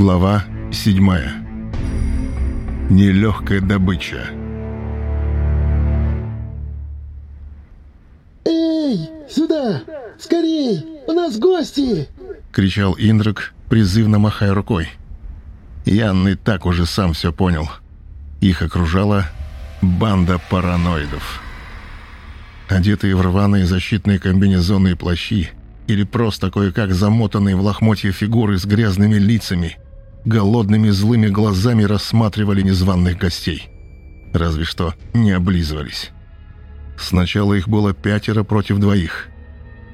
Глава 7. Нелегкая добыча. «Эй, сюда! Скорей! У нас гости!» — кричал Индрак, призывно махая рукой. Ян и так уже сам все понял. Их окружала банда параноидов. Одетые в рваные защитные комбинезоны и плащи, или просто кое-как замотанные в лохмотья фигуры с грязными лицами, голодными злыми глазами рассматривали незваных гостей. Разве что не облизывались. Сначала их было пятеро против двоих.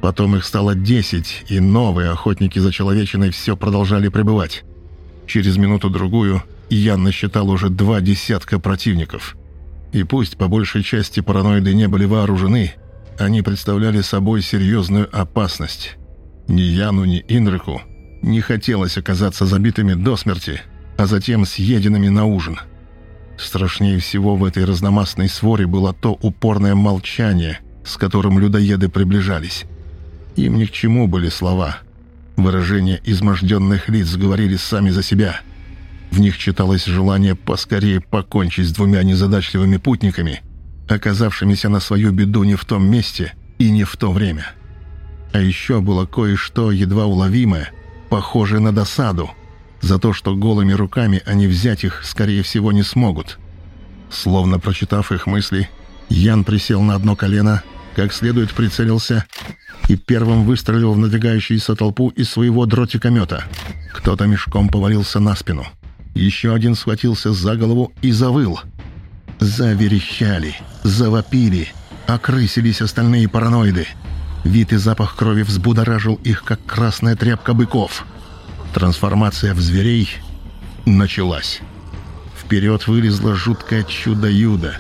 Потом их стало десять, и новые охотники за человечиной все продолжали пребывать. Через минуту-другую Ян насчитал уже два десятка противников. И пусть по большей части параноиды не были вооружены, они представляли собой серьезную опасность. Ни Яну, ни Инрику не хотелось оказаться забитыми до смерти, а затем съеденными на ужин. Страшнее всего в этой разномастной своре было то упорное молчание, с которым людоеды приближались. Им ни к чему были слова. Выражения изможденных лиц говорили сами за себя. В них читалось желание поскорее покончить с двумя незадачливыми путниками, оказавшимися на свою беду не в том месте и не в то время. А еще было кое-что едва уловимое, похожее на досаду, за то, что голыми руками они взять их, скорее всего, не смогут. Словно прочитав их мысли, Ян присел на одно колено, как следует прицелился и первым выстрелил в надвигающуюся толпу из своего дротикомета. Кто-то мешком повалился на спину. Еще один схватился за голову и завыл. Заверещали, завопили, окрысились остальные параноиды. Вид и запах крови взбудоражил их, как красная тряпка быков. Трансформация в зверей началась. Вперед вылезло жуткое чудо-юдо.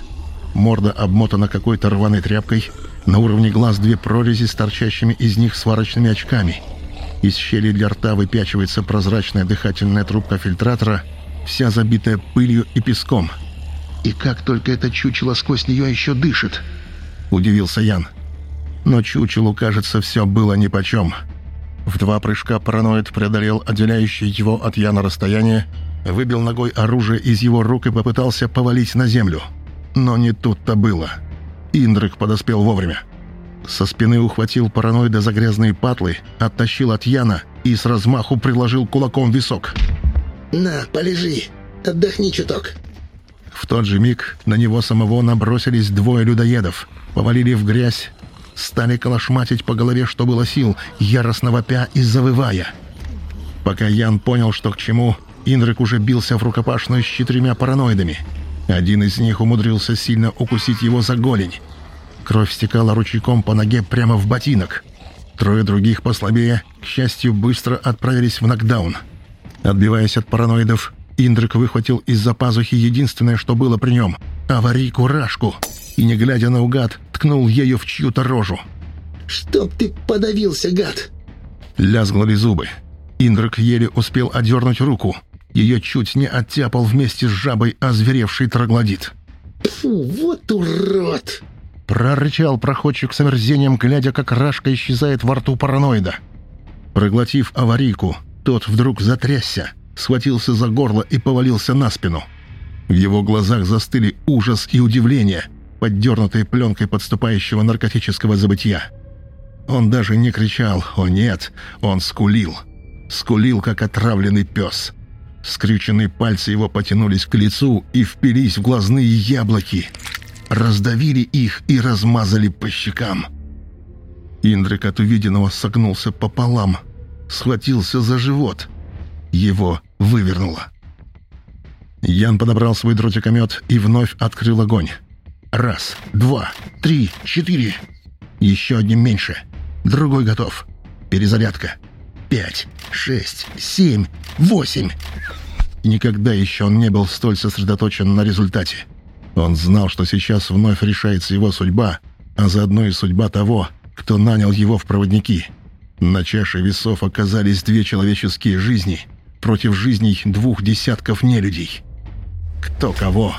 Морда обмотана какой-то рваной тряпкой, на уровне глаз две прорези с торчащими из них сварочными очками. Из щели для рта выпячивается прозрачная дыхательная трубка фильтратора, вся забитая пылью и песком — «И как только это чучело сквозь нее еще дышит?» — удивился Ян. Но чучелу, кажется, все было нипочем. В два прыжка параноид преодолел отделяющее его от Яна расстояние, выбил ногой оружие из его рук и попытался повалить на землю. Но не тут-то было. Индрик подоспел вовремя. Со спины ухватил параноида за грязные патлы, оттащил от Яна и с размаху приложил кулаком висок. «На, полежи, отдохни чуток», в тот же миг на него самого набросились двое людоедов, повалили в грязь, стали колошматить по голове, что было сил, яростно вопя и завывая. Пока Ян понял, что к чему, Индрик уже бился в рукопашную с четырьмя параноидами. Один из них умудрился сильно укусить его за голень. Кровь стекала ручейком по ноге прямо в ботинок. Трое других послабее, к счастью, быстро отправились в нокдаун. Отбиваясь от параноидов, Индрик выхватил из-за пазухи единственное, что было при нем — аварийку-рашку, и, не глядя наугад, ткнул ею в чью-то рожу. «Чтоб ты подавился, гад!» Лязгнули зубы. Индрик еле успел одернуть руку. Ее чуть не оттяпал вместе с жабой озверевший троглодит. «Фу, вот урод!» Прорычал проходчик с омерзением, глядя, как рашка исчезает во рту параноида. Проглотив аварийку, тот вдруг затрясся — схватился за горло и повалился на спину. В его глазах застыли ужас и удивление, поддернутые пленкой подступающего наркотического забытия. Он даже не кричал «О нет!», он скулил. Скулил, как отравленный пес. Скрюченные пальцы его потянулись к лицу и впились в глазные яблоки. Раздавили их и размазали по щекам. Индрик от увиденного согнулся пополам, схватился за живот. Его вывернуло. Ян подобрал свой дротикомет и вновь открыл огонь. Раз, два, три, четыре. Еще одним меньше. Другой готов. Перезарядка. Пять, шесть, семь, восемь. Никогда еще он не был столь сосредоточен на результате. Он знал, что сейчас вновь решается его судьба, а заодно и судьба того, кто нанял его в проводники. На чаше весов оказались две человеческие жизни — против жизней двух десятков нелюдей. Кто кого?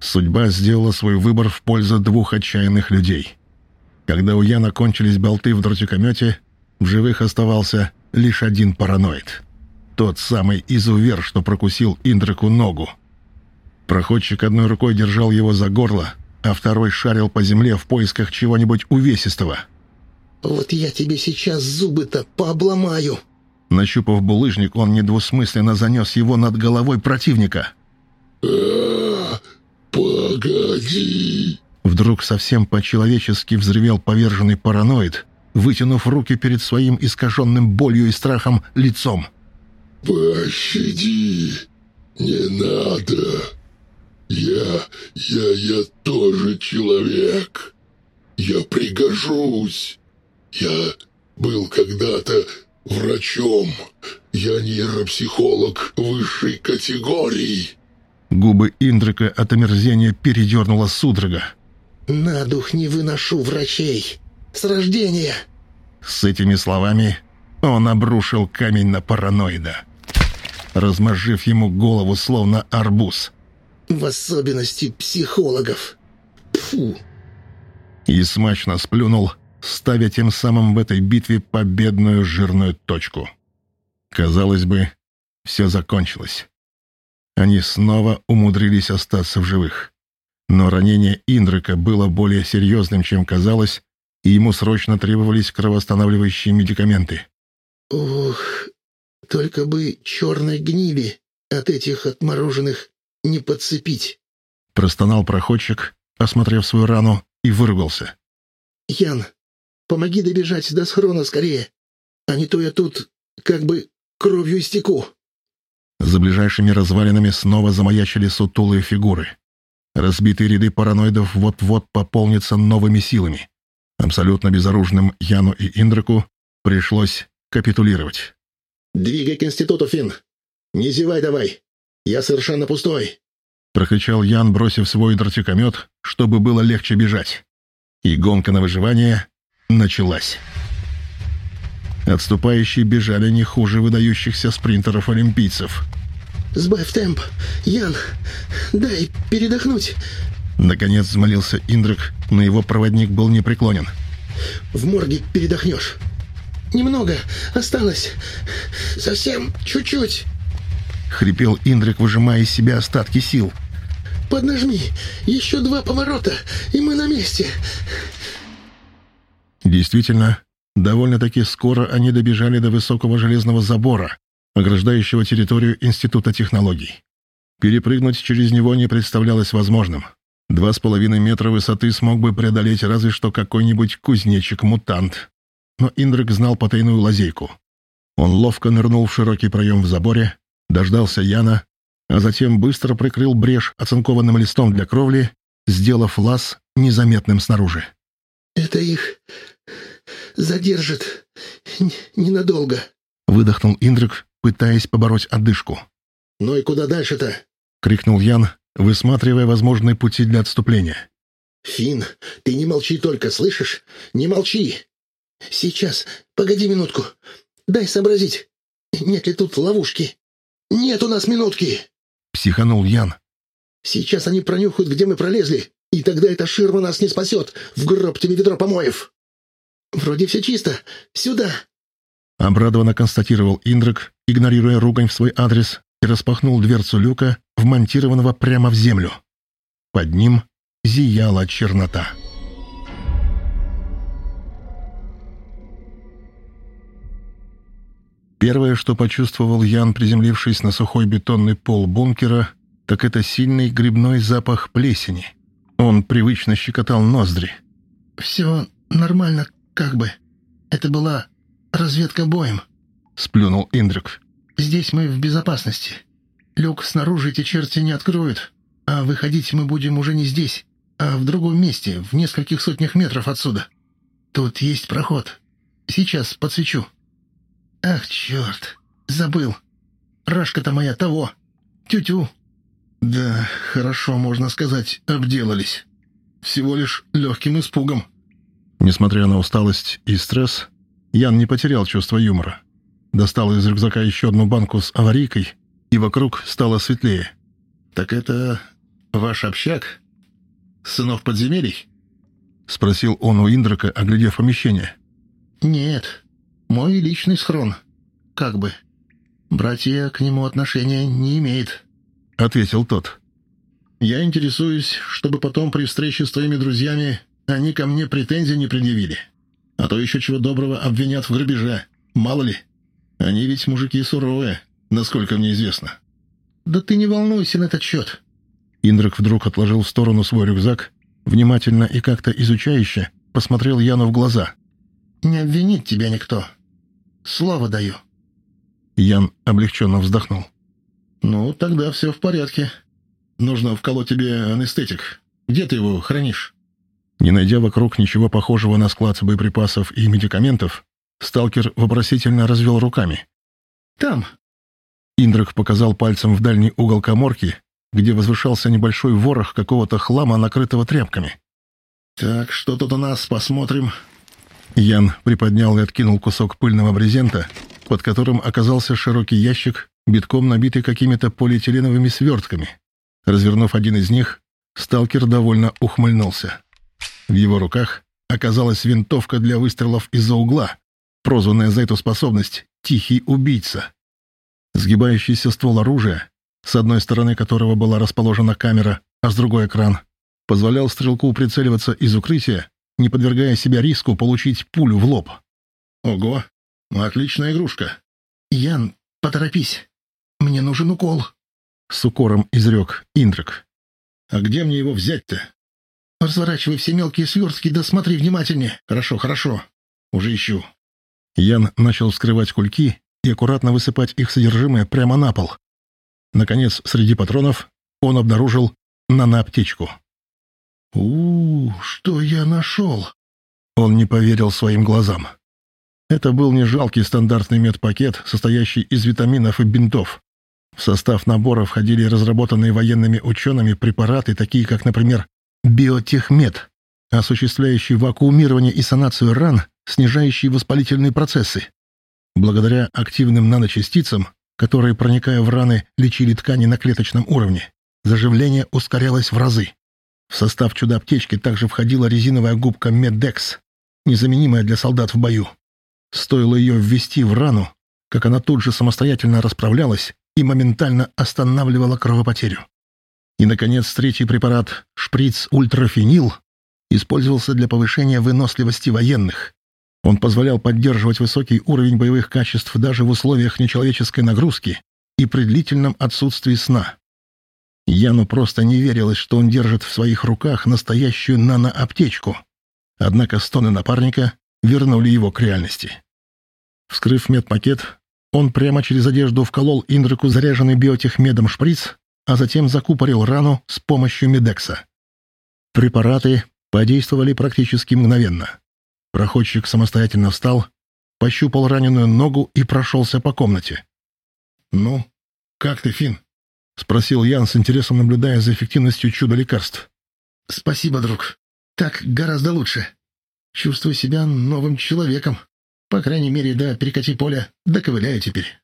Судьба сделала свой выбор в пользу двух отчаянных людей. Когда у Яна кончились болты в дротикомете, в живых оставался лишь один параноид. Тот самый изувер, что прокусил Индраку ногу. Проходчик одной рукой держал его за горло, а второй шарил по земле в поисках чего-нибудь увесистого. «Вот я тебе сейчас зубы-то пообломаю!» Нащупав булыжник, он недвусмысленно занес его над головой противника. «Погоди!» Вдруг совсем по-человечески взревел поверженный параноид, вытянув руки перед своим искаженным болью и страхом лицом. «Пощади! Не надо! Я, я, я тоже человек! Я пригожусь! Я был когда-то врачом! Я нейропсихолог высшей категории!» Губы Индрика от омерзения передернула судорога. «На дух не выношу врачей! С рождения!» С этими словами он обрушил камень на параноида, размозжив ему голову словно арбуз. «В особенности психологов! Фу!» И смачно сплюнул, ставя тем самым в этой битве победную жирную точку. Казалось бы, все закончилось. Они снова умудрились остаться в живых. Но ранение Индрика было более серьезным, чем казалось, и ему срочно требовались кровоостанавливающие медикаменты. «Ух, только бы черной гнили от этих отмороженных не подцепить!» Простонал проходчик, осмотрев свою рану, и выругался. «Ян, помоги добежать до схрона скорее, а не то я тут как бы кровью истеку!» За ближайшими развалинами снова замаячили сутулые фигуры. Разбитые ряды параноидов вот-вот пополнятся новыми силами. Абсолютно безоружным Яну и Индраку пришлось капитулировать. «Двигай к институту, Финн! Не зевай давай! Я совершенно пустой!» Прокричал Ян, бросив свой дротикомет, чтобы было легче бежать. И гонка на выживание началась. Отступающие бежали не хуже выдающихся спринтеров-олимпийцев. «Сбавь темп! Ян, дай передохнуть!» Наконец взмолился Индрик, но его проводник был непреклонен. «В морге передохнешь. Немного осталось. Совсем чуть-чуть. Хрипел Индрик, выжимая из себя остатки сил. Поднажми. Еще два поворота, и мы на месте. Действительно, довольно-таки скоро они добежали до высокого железного забора, ограждающего территорию Института технологий. Перепрыгнуть через него не представлялось возможным. Два с половиной метра высоты смог бы преодолеть разве что какой-нибудь кузнечик-мутант. Но Индрик знал потайную лазейку. Он ловко нырнул в широкий проем в заборе, дождался Яна, а затем быстро прикрыл брешь оцинкованным листом для кровли, сделав лаз незаметным снаружи. «Это их задержит ненадолго», — выдохнул Индрик, пытаясь побороть одышку. «Ну и куда дальше-то?» — крикнул Ян, высматривая возможные пути для отступления. «Финн, ты не молчи только, слышишь? Не молчи! Сейчас, погоди минутку. Дай сообразить. Нет ли тут ловушки? Нет у нас минутки!» Психанул Ян. «Сейчас они пронюхают, где мы пролезли, и тогда эта ширма нас не спасет. В гроб тебе ведро помоев!» «Вроде все чисто. Сюда!» Обрадованно констатировал Индрик, игнорируя ругань в свой адрес, и распахнул дверцу люка, вмонтированного прямо в землю. Под ним зияла чернота. Первое, что почувствовал Ян, приземлившись на сухой бетонный пол бункера, так это сильный грибной запах плесени. Он привычно щекотал ноздри. «Все нормально, как бы. Это была разведка боем», — сплюнул Индрик. «Здесь мы в безопасности. Люк снаружи эти черти не откроют, а выходить мы будем уже не здесь, а в другом месте, в нескольких сотнях метров отсюда. Тут есть проход. Сейчас подсвечу». «Ах, черт! Забыл! Рашка-то моя того! Тю-тю!» «Да, хорошо, можно сказать, обделались. Всего лишь легким испугом». Несмотря на усталость и стресс, Ян не потерял чувство юмора. Достал из рюкзака еще одну банку с аварийкой, и вокруг стало светлее. «Так это ваш общак? Сынов подземелий?» — спросил он у Индрака, оглядев помещение. «Нет, мой личный схрон. как бы. Братья к нему отношения не имеет», — ответил тот. «Я интересуюсь, чтобы потом при встрече с твоими друзьями они ко мне претензий не предъявили. А то еще чего доброго обвинят в грабеже. Мало ли. Они ведь мужики суровые, насколько мне известно». «Да ты не волнуйся на этот счет». Индрак вдруг отложил в сторону свой рюкзак, внимательно и как-то изучающе посмотрел Яну в глаза. «Не обвинит тебя никто. Слово даю». Ян облегченно вздохнул. «Ну, тогда все в порядке. Нужно вколоть тебе анестетик. Где ты его хранишь?» Не найдя вокруг ничего похожего на склад боеприпасов и медикаментов, сталкер вопросительно развел руками. «Там». Индрак показал пальцем в дальний угол коморки, где возвышался небольшой ворох какого-то хлама, накрытого тряпками. «Так, что тут у нас? Посмотрим». Ян приподнял и откинул кусок пыльного брезента, под которым оказался широкий ящик, битком набитый какими-то полиэтиленовыми свертками. Развернув один из них, сталкер довольно ухмыльнулся. В его руках оказалась винтовка для выстрелов из-за угла, прозванная за эту способность «Тихий убийца». Сгибающийся ствол оружия, с одной стороны которого была расположена камера, а с другой экран, позволял стрелку прицеливаться из укрытия, не подвергая себя риску получить пулю в лоб. «Ого! Отличная игрушка!» «Ян, поторопись! Мне нужен укол!» С укором изрек Индрик. «А где мне его взять-то?» «Разворачивай все мелкие свертки, да смотри внимательнее!» «Хорошо, хорошо. Уже ищу». Ян начал вскрывать кульки и аккуратно высыпать их содержимое прямо на пол. Наконец, среди патронов он обнаружил наноаптечку. у, -у что я нашел?» Он не поверил своим глазам. Это был не жалкий стандартный медпакет, состоящий из витаминов и бинтов. В состав набора входили разработанные военными учеными препараты, такие как, например, биотехмед, осуществляющий вакуумирование и санацию ран, снижающий воспалительные процессы. Благодаря активным наночастицам, которые, проникая в раны, лечили ткани на клеточном уровне, заживление ускорялось в разы. В состав чудо-аптечки также входила резиновая губка Медекс, незаменимая для солдат в бою. Стоило ее ввести в рану, как она тут же самостоятельно расправлялась и моментально останавливала кровопотерю. И, наконец, третий препарат, шприц ультрафенил, использовался для повышения выносливости военных. Он позволял поддерживать высокий уровень боевых качеств даже в условиях нечеловеческой нагрузки и при длительном отсутствии сна. Яну просто не верилось, что он держит в своих руках настоящую наноаптечку. Однако стоны напарника вернули его к реальности. Вскрыв медпакет, он прямо через одежду вколол Индрику заряженный биотехмедом шприц, а затем закупорил рану с помощью медекса. Препараты подействовали практически мгновенно. Проходчик самостоятельно встал, пощупал раненую ногу и прошелся по комнате. «Ну, как ты, Фин? спросил Ян с интересом, наблюдая за эффективностью чуда-лекарств. «Спасибо, друг. Так гораздо лучше. Чувствую себя новым человеком. По крайней мере, до перекати поля доковыляю теперь».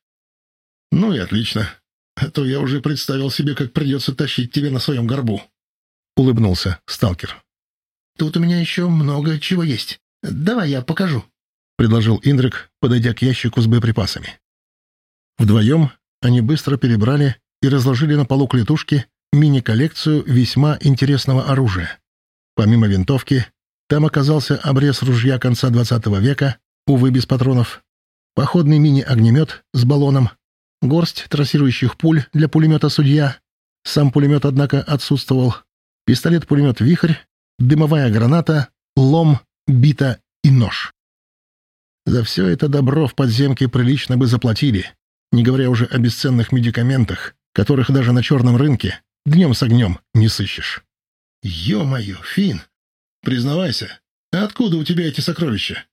«Ну и отлично. А то я уже представил себе, как придется тащить тебя на своем горбу», — улыбнулся сталкер. «Тут у меня еще много чего есть. Давай я покажу», — предложил Индрик, подойдя к ящику с боеприпасами. Вдвоем они быстро перебрали и разложили на полу клетушки мини-коллекцию весьма интересного оружия. Помимо винтовки, там оказался обрез ружья конца 20 века, увы, без патронов, походный мини-огнемет с баллоном, горсть трассирующих пуль для пулемета «Судья», сам пулемет, однако, отсутствовал, пистолет-пулемет «Вихрь», дымовая граната, лом, бита и нож. За все это добро в подземке прилично бы заплатили, не говоря уже о бесценных медикаментах, которых даже на черном рынке днем с огнем не сыщешь. «Е-мое, Фин, признавайся, откуда у тебя эти сокровища?»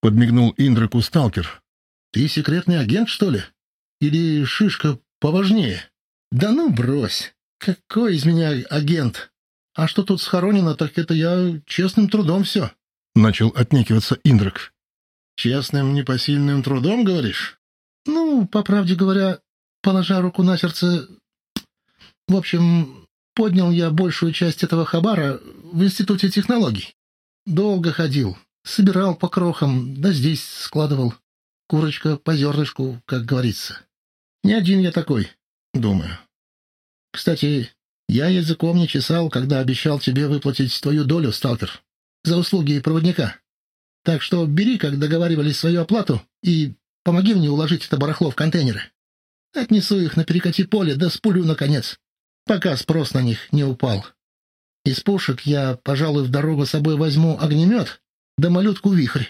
Подмигнул Индраку сталкер. «Ты секретный агент, что ли? Или шишка поважнее?» «Да ну брось! Какой из меня агент? А что тут схоронено, так это я честным трудом все». Начал отнекиваться Индрак. «Честным непосильным трудом, говоришь?» «Ну, по правде говоря, положа руку на сердце... В общем, поднял я большую часть этого хабара в Институте технологий. Долго ходил, собирал по крохам, да здесь складывал. курочка по зернышку, как говорится. Не один я такой, думаю. Кстати, я языком не чесал, когда обещал тебе выплатить твою долю, сталкер, за услуги проводника. Так что бери, как договаривались, свою оплату и помоги мне уложить это барахло в контейнеры. Отнесу их на перекати поле, да спулю, наконец, пока спрос на них не упал. Из пушек я, пожалуй, в дорогу с собой возьму огнемет, да малютку-вихрь.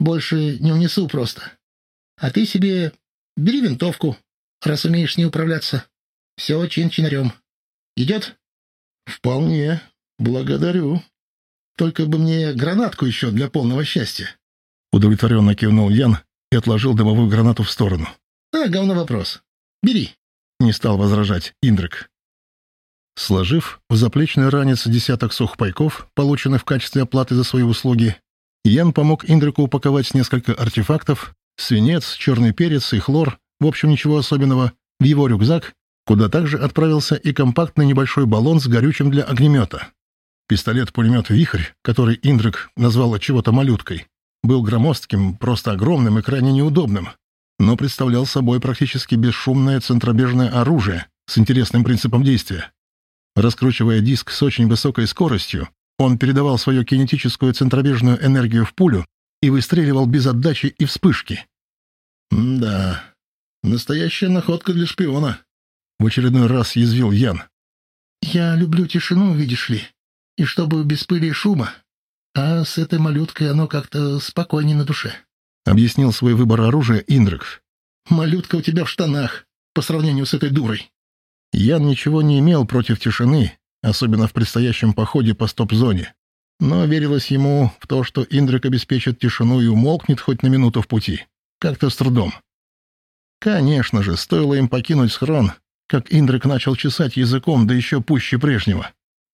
Больше не унесу просто. А ты себе бери винтовку, раз умеешь с ней управляться. Все чин-чинарем. Идет? Вполне. Благодарю. Только бы мне гранатку еще для полного счастья. Удовлетворенно кивнул Ян и отложил дымовую гранату в сторону. А, говно вопрос. Бери. Не стал возражать Индрик. Сложив в заплечный ранец десяток сухпайков, полученных в качестве оплаты за свои услуги, Ян помог Индрику упаковать несколько артефактов, свинец, черный перец и хлор, в общем, ничего особенного, в его рюкзак, куда также отправился и компактный небольшой баллон с горючим для огнемета. Пистолет-пулемет «Вихрь», который Индрик назвал чего-то малюткой, был громоздким, просто огромным и крайне неудобным, но представлял собой практически бесшумное центробежное оружие с интересным принципом действия. Раскручивая диск с очень высокой скоростью, он передавал свою кинетическую центробежную энергию в пулю и выстреливал без отдачи и вспышки. «Да, настоящая находка для шпиона», — в очередной раз язвил Ян. «Я люблю тишину, видишь ли, и чтобы без пыли и шума, а с этой малюткой оно как-то спокойнее на душе», — объяснил свой выбор оружия Индрекс. «Малютка у тебя в штанах, по сравнению с этой дурой». Ян ничего не имел против тишины, особенно в предстоящем походе по стоп-зоне. Но верилось ему в то, что Индрик обеспечит тишину и умолкнет хоть на минуту в пути. Как-то с трудом. Конечно же, стоило им покинуть схрон, как Индрик начал чесать языком, да еще пуще прежнего.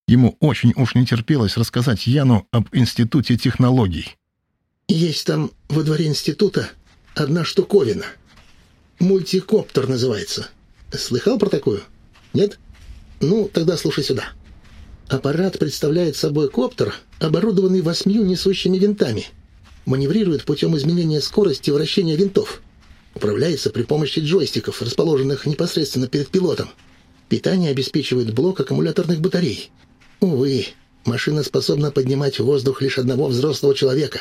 Ему очень уж не терпелось рассказать Яну об Институте технологий. «Есть там во дворе института одна штуковина. Мультикоптер называется. Слыхал про такую?» Нет? Ну, тогда слушай сюда. Аппарат представляет собой коптер, оборудованный восьмью несущими винтами. Маневрирует путем изменения скорости вращения винтов. Управляется при помощи джойстиков, расположенных непосредственно перед пилотом. Питание обеспечивает блок аккумуляторных батарей. Увы, машина способна поднимать в воздух лишь одного взрослого человека.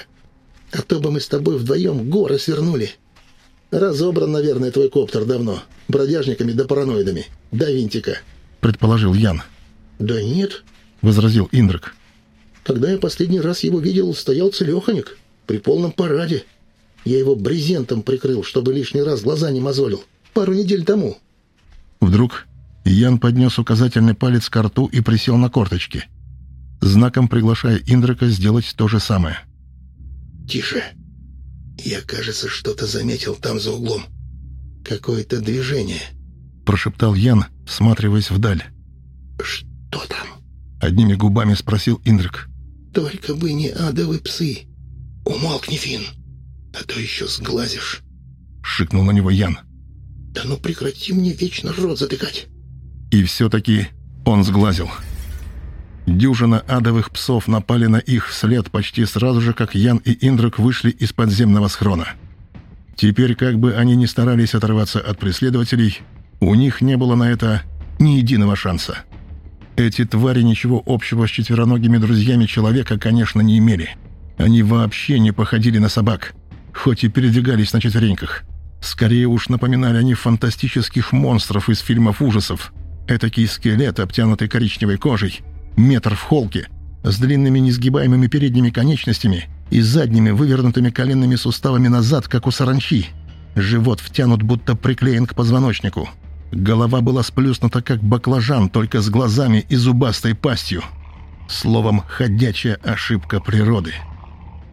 А то бы мы с тобой вдвоем горы свернули. Разобран, наверное, твой коптер давно. Бродяжниками да параноидами. До винтика. Предположил Ян. Да нет. Возразил Индрик. Когда я последний раз его видел, стоял целеханик. При полном параде. Я его брезентом прикрыл, чтобы лишний раз глаза не мозолил. Пару недель тому. Вдруг Ян поднес указательный палец к рту и присел на корточки, знаком приглашая Индрика сделать то же самое. «Тише!» «Я, кажется, что-то заметил там за углом. Какое-то движение», — прошептал Ян, всматриваясь вдаль. «Что там?» — одними губами спросил Индрик. «Только бы не адовые псы. Умолкни, Фин, а то еще сглазишь», — шикнул на него Ян. «Да ну прекрати мне вечно рот затыкать». И все-таки он сглазил. Дюжина адовых псов напали на их след почти сразу же, как Ян и Индрак вышли из подземного схрона. Теперь, как бы они ни старались оторваться от преследователей, у них не было на это ни единого шанса. Эти твари ничего общего с четвероногими друзьями человека, конечно, не имели. Они вообще не походили на собак, хоть и передвигались на четвереньках. Скорее уж напоминали они фантастических монстров из фильмов ужасов. Этакий скелет, обтянутый коричневой кожей — метр в холке, с длинными несгибаемыми передними конечностями и задними вывернутыми коленными суставами назад, как у саранчи. Живот втянут, будто приклеен к позвоночнику. Голова была сплюснута, как баклажан, только с глазами и зубастой пастью. Словом, ходячая ошибка природы.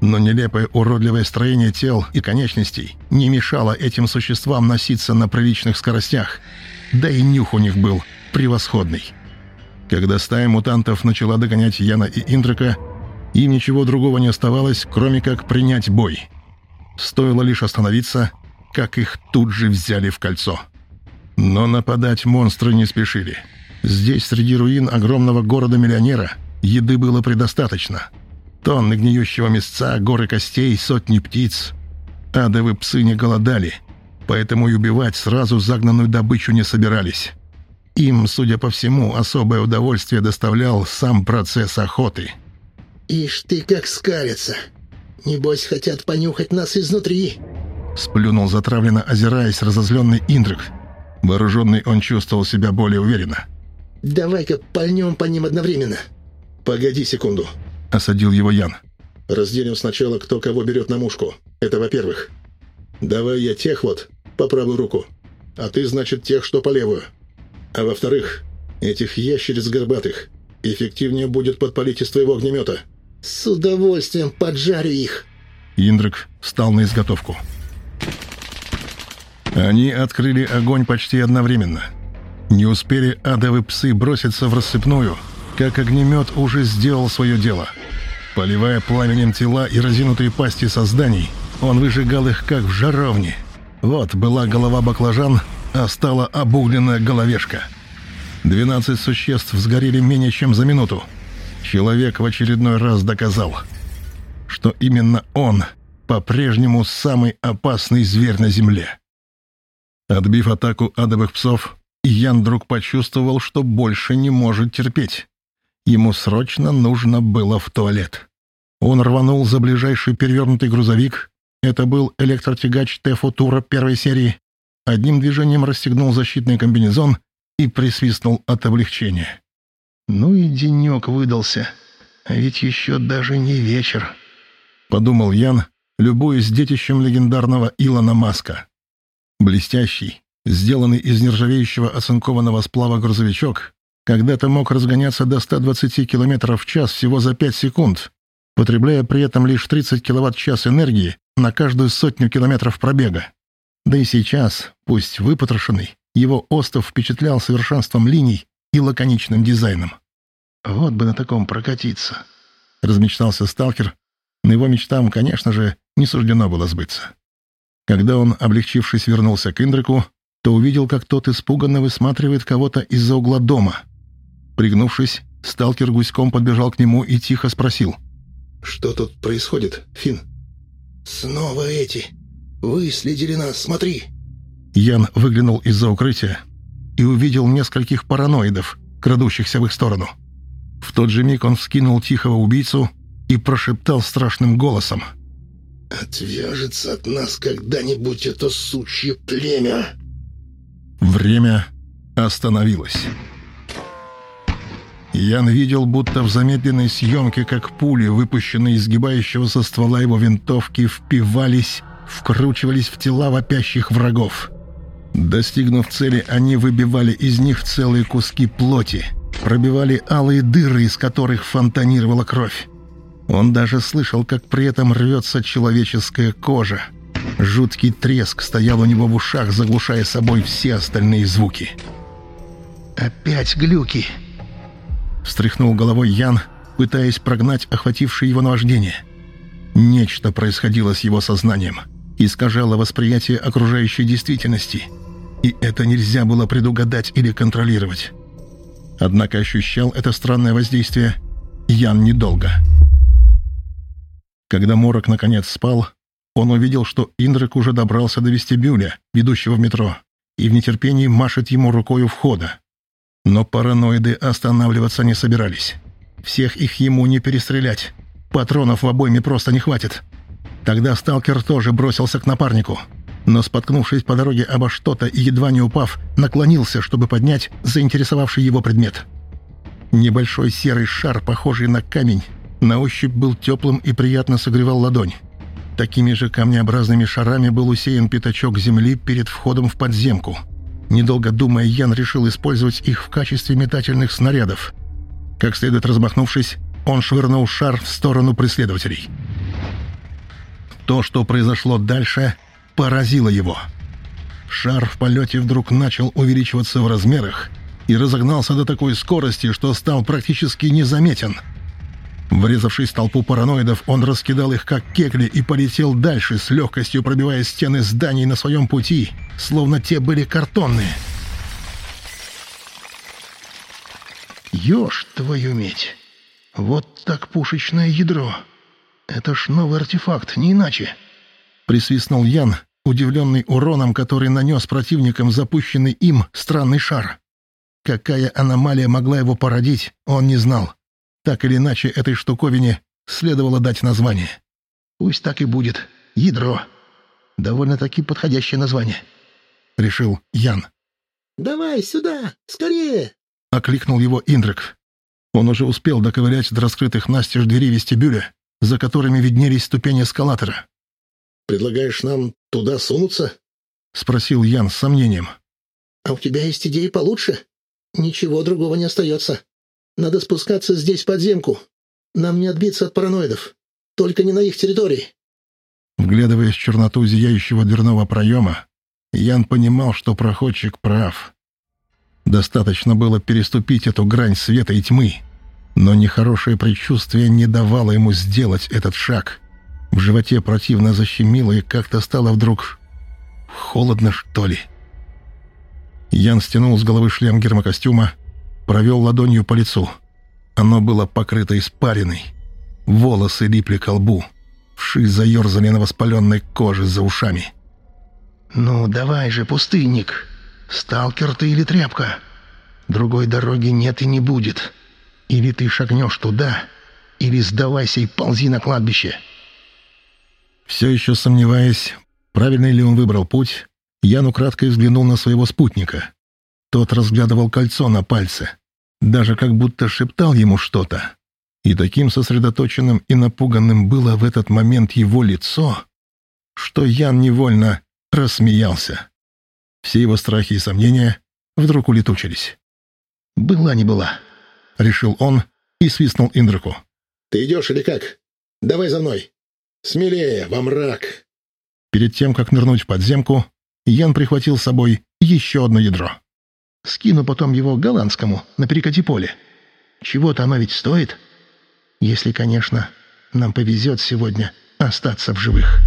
Но нелепое уродливое строение тел и конечностей не мешало этим существам носиться на приличных скоростях. Да и нюх у них был превосходный. Когда стая мутантов начала догонять Яна и Индрака, им ничего другого не оставалось, кроме как принять бой. Стоило лишь остановиться, как их тут же взяли в кольцо. Но нападать монстры не спешили. Здесь, среди руин огромного города-миллионера, еды было предостаточно. Тонны гниющего мясца, горы костей, сотни птиц. Адовы псы не голодали, поэтому и убивать сразу загнанную добычу не собирались. Им, судя по всему, особое удовольствие доставлял сам процесс охоты. «Ишь ты как скалится! Небось, хотят понюхать нас изнутри!» Сплюнул затравленно, озираясь разозленный Индрик. Вооруженный он чувствовал себя более уверенно. «Давай-ка пальнем по ним одновременно!» «Погоди секунду!» — осадил его Ян. «Разделим сначала, кто кого берет на мушку. Это во-первых. Давай я тех вот, по правую руку, а ты, значит, тех, что по левую. А во-вторых, этих ящериц горбатых эффективнее будет подпалить из твоего огнемета. С удовольствием поджарю их. Индрик встал на изготовку. Они открыли огонь почти одновременно. Не успели адовы псы броситься в рассыпную, как огнемет уже сделал свое дело. Поливая пламенем тела и разинутые пасти созданий, он выжигал их как в жаровне. Вот была голова баклажан, а стала обугленная головешка. Двенадцать существ сгорели менее чем за минуту. Человек в очередной раз доказал, что именно он по-прежнему самый опасный зверь на Земле. Отбив атаку адовых псов, Ян вдруг почувствовал, что больше не может терпеть. Ему срочно нужно было в туалет. Он рванул за ближайший перевернутый грузовик. Это был электротягач Тефо Тура первой серии одним движением расстегнул защитный комбинезон и присвистнул от облегчения. «Ну и денек выдался. А ведь еще даже не вечер», — подумал Ян, любуясь детищем легендарного Илона Маска. Блестящий, сделанный из нержавеющего оцинкованного сплава грузовичок, когда-то мог разгоняться до 120 км в час всего за 5 секунд, потребляя при этом лишь 30 кВт-час энергии на каждую сотню километров пробега. Да и сейчас, пусть выпотрошенный, его остов впечатлял совершенством линий и лаконичным дизайном. «Вот бы на таком прокатиться», — размечтался сталкер, но его мечтам, конечно же, не суждено было сбыться. Когда он, облегчившись, вернулся к Индрику, то увидел, как тот испуганно высматривает кого-то из-за угла дома. Пригнувшись, сталкер гуськом подбежал к нему и тихо спросил. «Что тут происходит, Фин? «Снова эти!» «Выследили нас, смотри!» Ян выглянул из-за укрытия и увидел нескольких параноидов, крадущихся в их сторону. В тот же миг он вскинул тихого убийцу и прошептал страшным голосом. «Отвяжется от нас когда-нибудь это сучье племя!» Время остановилось. Ян видел, будто в замедленной съемке, как пули, выпущенные из сгибающегося ствола его винтовки, впивались вкручивались в тела вопящих врагов. Достигнув цели, они выбивали из них целые куски плоти, пробивали алые дыры, из которых фонтанировала кровь. Он даже слышал, как при этом рвется человеческая кожа. Жуткий треск стоял у него в ушах, заглушая собой все остальные звуки. «Опять глюки!» Встряхнул головой Ян, пытаясь прогнать охватившее его наваждение. Нечто происходило с его сознанием — искажало восприятие окружающей действительности, и это нельзя было предугадать или контролировать. Однако ощущал это странное воздействие Ян недолго. Когда Морок наконец спал, он увидел, что Индрик уже добрался до вестибюля, ведущего в метро, и в нетерпении машет ему рукой у входа. Но параноиды останавливаться не собирались. Всех их ему не перестрелять. Патронов в обойме просто не хватит. Тогда сталкер тоже бросился к напарнику, но, споткнувшись по дороге обо что-то и едва не упав, наклонился, чтобы поднять заинтересовавший его предмет. Небольшой серый шар, похожий на камень, на ощупь был теплым и приятно согревал ладонь. Такими же камнеобразными шарами был усеян пятачок земли перед входом в подземку. Недолго думая, Ян решил использовать их в качестве метательных снарядов. Как следует размахнувшись, он швырнул шар в сторону преследователей. То, что произошло дальше, поразило его. Шар в полете вдруг начал увеличиваться в размерах и разогнался до такой скорости, что стал практически незаметен. Врезавшись в толпу параноидов, он раскидал их как кекли и полетел дальше, с легкостью пробивая стены зданий на своем пути, словно те были картонные. «Ешь, твою медь! Вот так пушечное ядро!» Это ж новый артефакт, не иначе. Присвистнул Ян, удивленный уроном, который нанес противникам запущенный им странный шар. Какая аномалия могла его породить, он не знал. Так или иначе, этой штуковине следовало дать название. «Пусть так и будет. Ядро. Довольно-таки подходящее название», — решил Ян. «Давай сюда, скорее!» — окликнул его Индрик. Он уже успел доковылять до раскрытых настежь двери вестибюля, за которыми виднелись ступени эскалатора. «Предлагаешь нам туда сунуться?» — спросил Ян с сомнением. «А у тебя есть идеи получше? Ничего другого не остается. Надо спускаться здесь в подземку. Нам не отбиться от параноидов. Только не на их территории». Вглядываясь в черноту зияющего дверного проема, Ян понимал, что проходчик прав. Достаточно было переступить эту грань света и тьмы, но нехорошее предчувствие не давало ему сделать этот шаг — в животе противно защемило и как-то стало вдруг... холодно, что ли. Ян стянул с головы шлем гермокостюма, провел ладонью по лицу. Оно было покрыто испариной. Волосы липли к лбу. Вши заерзали на воспаленной коже за ушами. «Ну, давай же, пустынник! Сталкер ты или тряпка? Другой дороги нет и не будет. Или ты шагнешь туда, или сдавайся и ползи на кладбище!» Все еще сомневаясь, правильный ли он выбрал путь, Ян украдкой взглянул на своего спутника. Тот разглядывал кольцо на пальце, даже как будто шептал ему что-то. И таким сосредоточенным и напуганным было в этот момент его лицо, что Ян невольно рассмеялся. Все его страхи и сомнения вдруг улетучились. «Была не была», — решил он и свистнул Индраку. «Ты идешь или как? Давай за мной!» «Смелее, во мрак!» Перед тем, как нырнуть в подземку, Ян прихватил с собой еще одно ядро. «Скину потом его голландскому на перекати поле. Чего-то оно ведь стоит. Если, конечно, нам повезет сегодня остаться в живых».